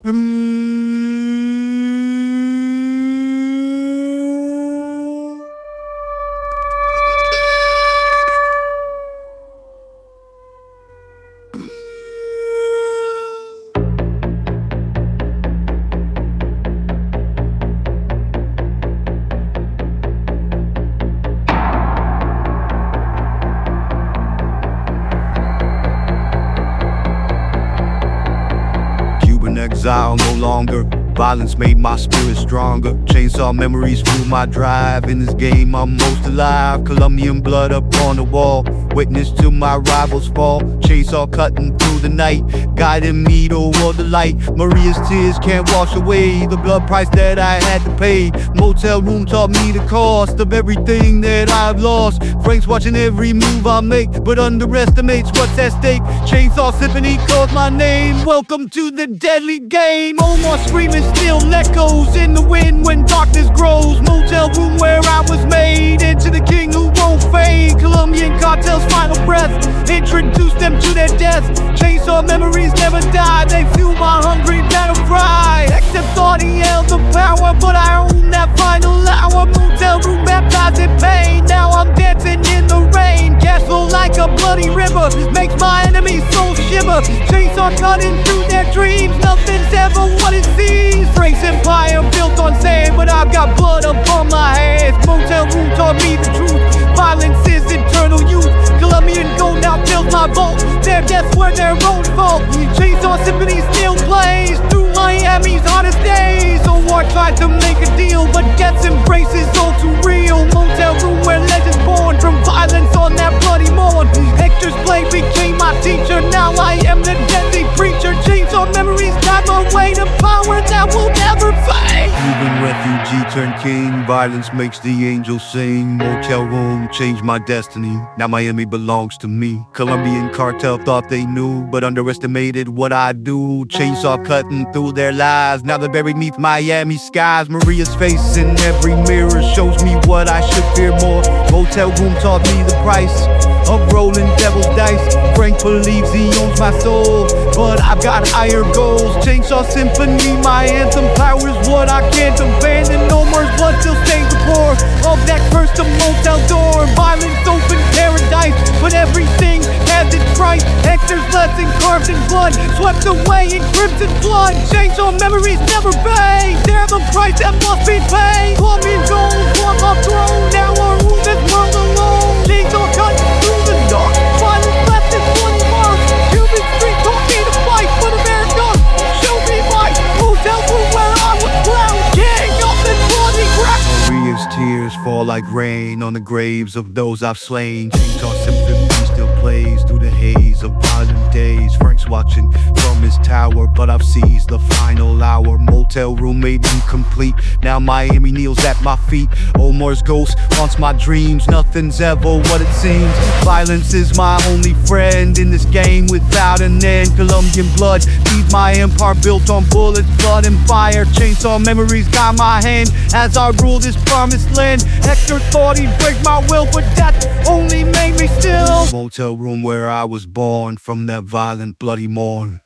Cuban exile no longer. Violence made my spirit stronger. Chainsaw memories fuel my drive. In this game, I'm most alive. Colombian blood up on the wall. Witness to my rivals fall. Chainsaw cutting through the night. Guiding me toward the light. Maria's tears can't wash away the blood price that I had to pay. Motel room taught me the cost of everything that I've lost. Frank's watching every move I make, but underestimates what's at stake. Chainsaw Symphony calls my name. Welcome to the deadly game. Omar screaming still echoes in the wind when darkness grows. Motel room where I was made into the king who won't fade. Colombian cartel's final breath. Introduce them to their death. Chainsaw memories never die. They fuel my hungry battle cry. Except thought he held the power, but I own that final hour. Motel room baptized in pain. Now I'm dancing in the rain. Flow like a bloody river. Makes my enemies soul shiver. Chainsaw cutting through their dreams. Nothing's ever what it seems. Now fills my vault. Their own fault. Chainsaw symphony still plays through Miami's hottest days. So war tried to make a deal, turned king. Violence makes the angels sing. Motel room changed my destiny. Now Miami belongs to me. Colombian cartel thought they knew, but underestimated what I do. Chainsaw cutting through their lies. Now they're buried neath Miami skies. Maria's face in every mirror shows what I should fear more. Motel room taught me the price of rolling devil's dice. Frank believes he owns my soul, but I've got higher goals. Chainsaw Symphony, my anthem powers what I can't abandon. No more blood still stains the floor of that cursed motel price. Hector's carved in blood, swept away in crimson flood. Chainsaw memories never fade. They're the price that must be paid. Colombian gold, on my throne. Now I rule this world alone. Cut through the dark. Violence left its bloody mark. Street me to fight for America. Show me room where I was bloody. Maria's tears fall like rain on the graves of those I've slain. Plays through the haze of violent days. Frank's watching from his tower, but I've seized the final hour. Motel room made incomplete. Now Miami kneels at my feet. Omar's ghost haunts my dreams. Nothing's ever what it seems. Violence is my only friend in this game without an end. Colombian blood feeds my empire built on bullets, blood, and fire. Chainsaw memories got my hand as I rule this promised land. Hector thought he'd break my will, but that only made me still. Motel room where I was born from that violent, bloody morn.